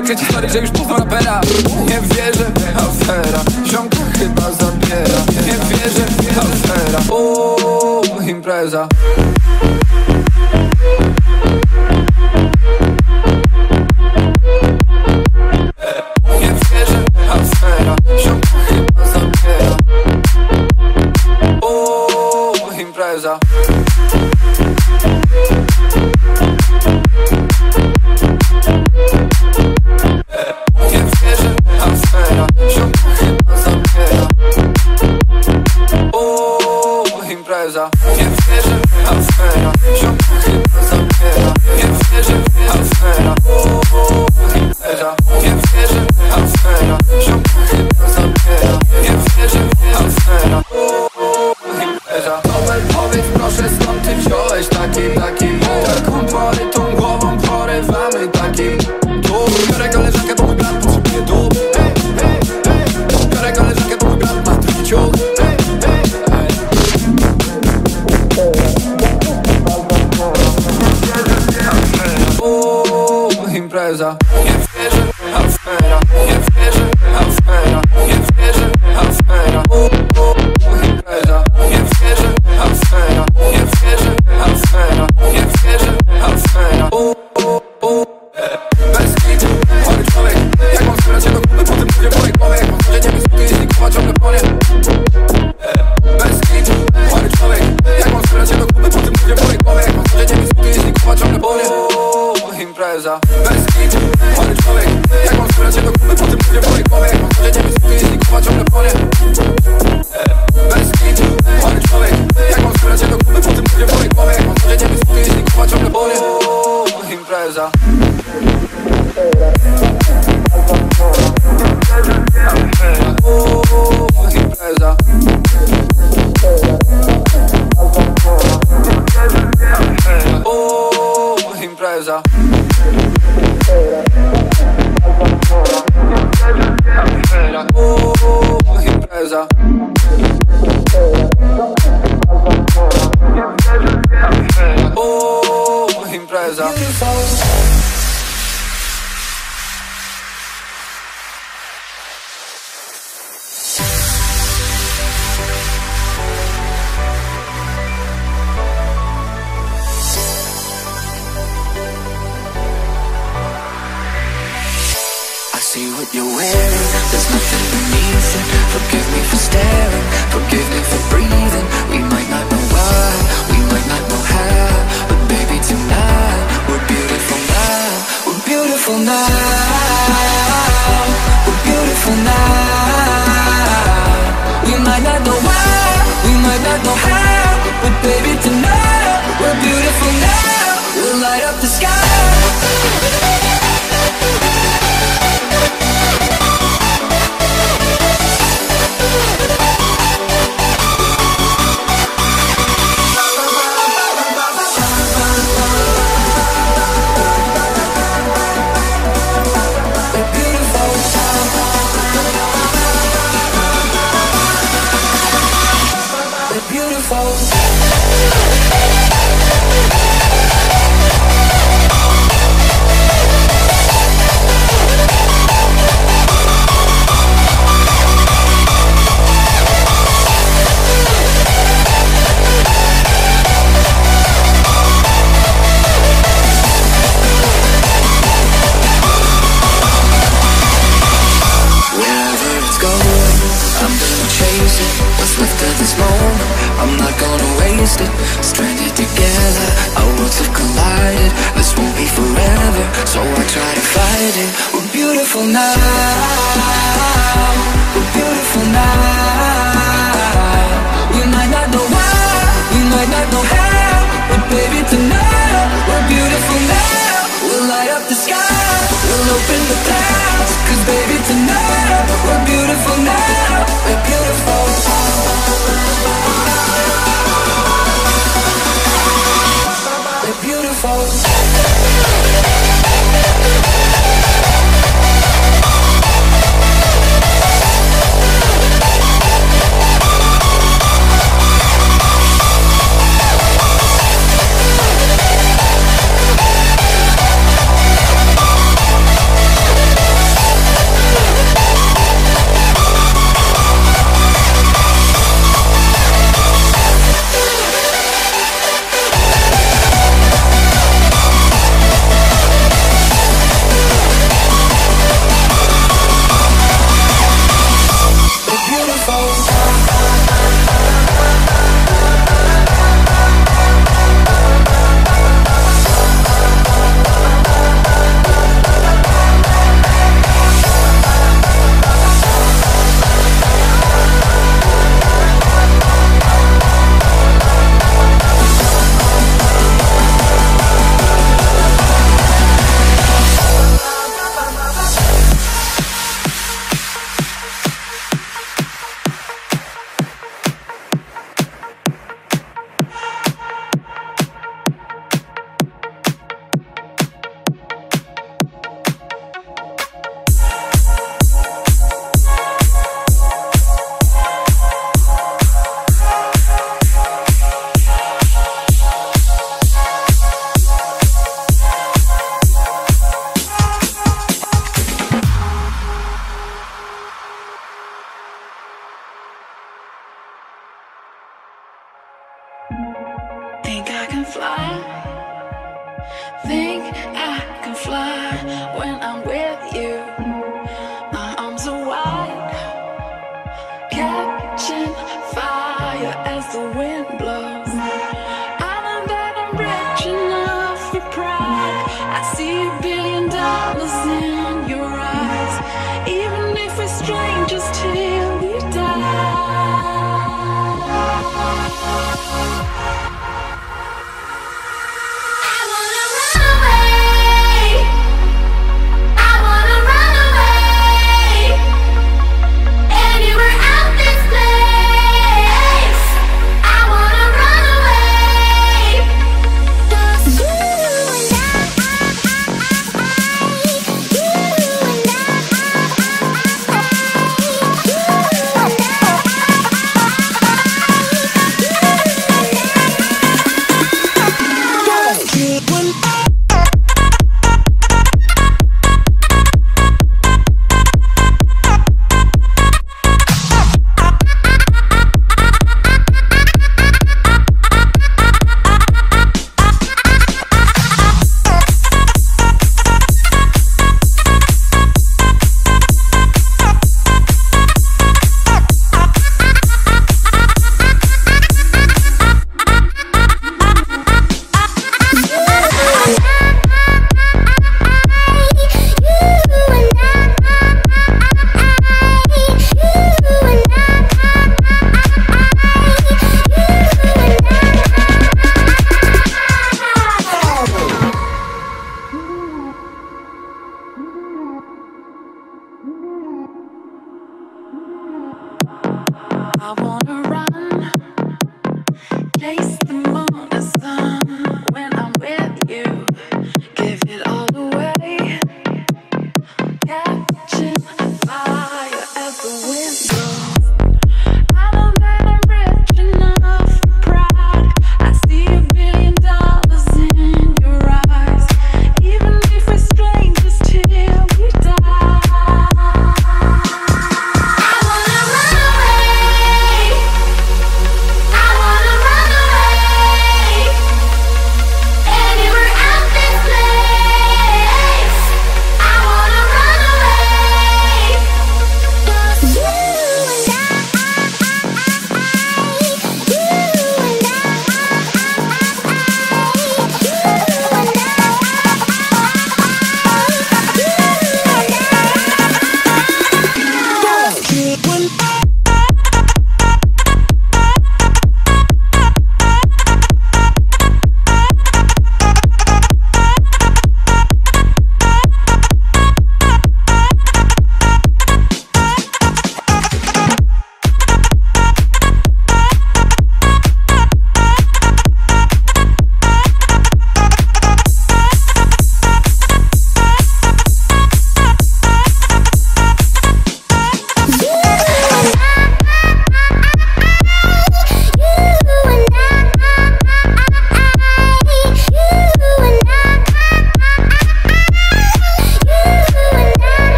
Pisałem przecież stary, że już poznał rapera Nie wierzę, afera. Ziomka chyba zabiera. Nie wierzę, afera. Uuu, impreza. za Nie wierzę, a feja Ziom, what you're wearing. There's nothing beneath it. Forgive me for staring. Forgive me for breathing. We might not know why. We might not know how. But baby tonight We're beautiful now. We're beautiful now. We're beautiful now.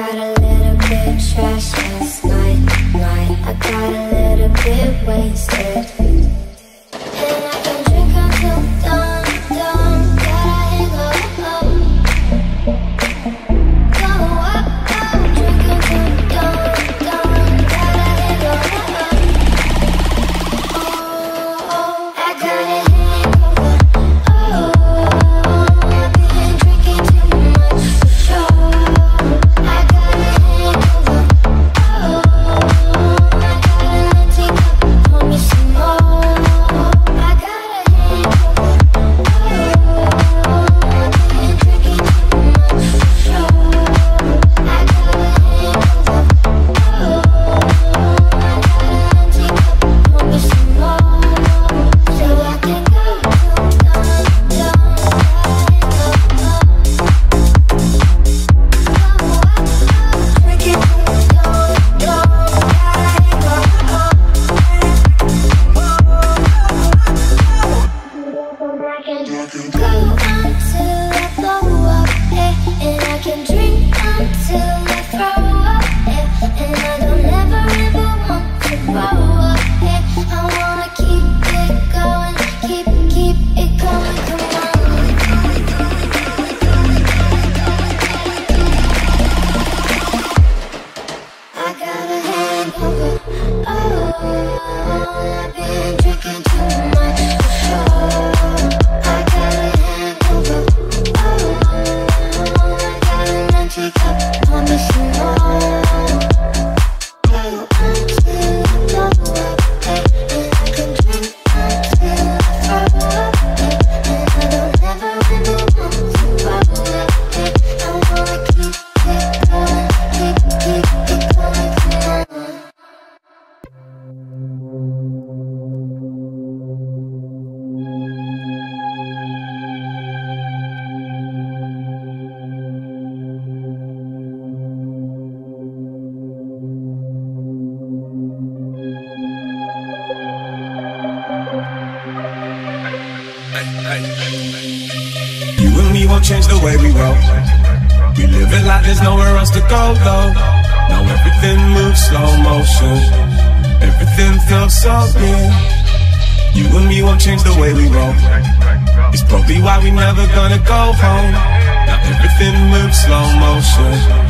gotta Nowhere else to go though. Now everything moves slow motion. Everything feels so real. You and me won't change the way we roll. It's probably why we never gonna go home. Now everything moves slow motion.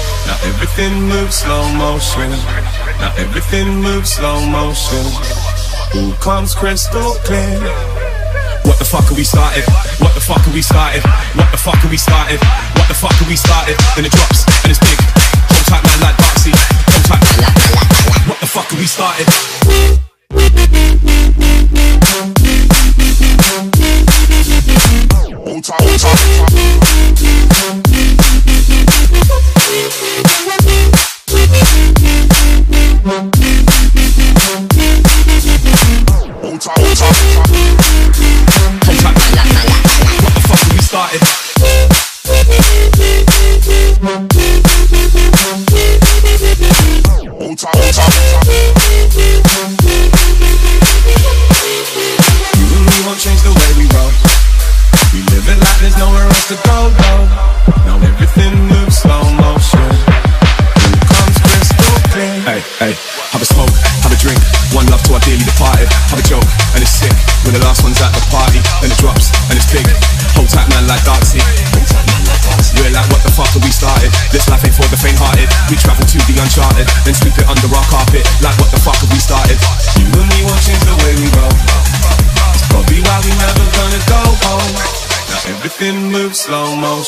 Now everything moves slow motion. Now everything moves slow motion. All comes crystal clear. What the fuck are we started? What the fuck are we started? What the fuck are we started? What the fuck are we started? Then it drops and it's big tight man like Darcy. Hold. What the fuck are we started?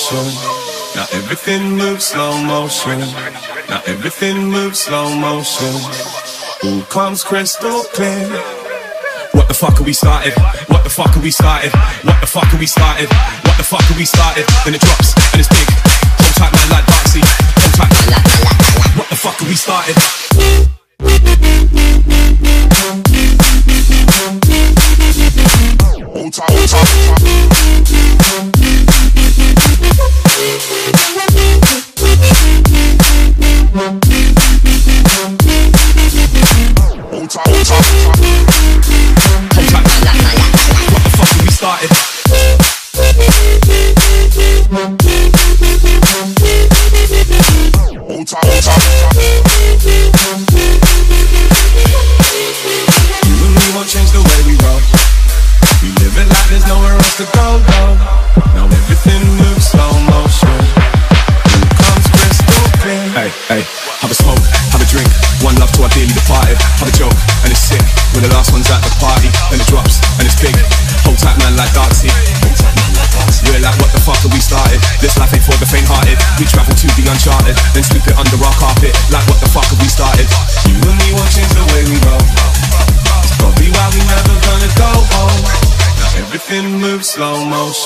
motion. Now everything moves slow motion. Now everything moves slow motion. Who comes crystal clear. What the fuck are we started? What the fuck are we started? What the fuck are we started? What the fuck are we started? Then it drops and it's big. Hold type man like Dicey. Hold type man like. What the fuck are we started? Hold tight. Oh, oh, oh, oh.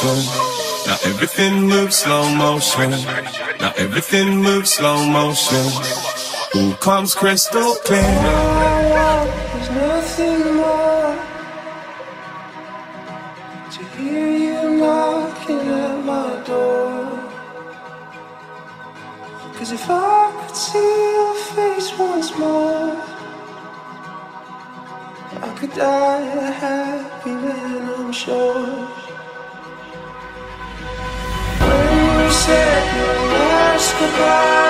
motion. Now everything moves slow motion. Now everything moves slow motion. Who comes crystal clear. Now, there's nothing more to hear you knocking at my door. Cause if I could see your face once more, I could die a happy man, I'm sure. said your last goodbye.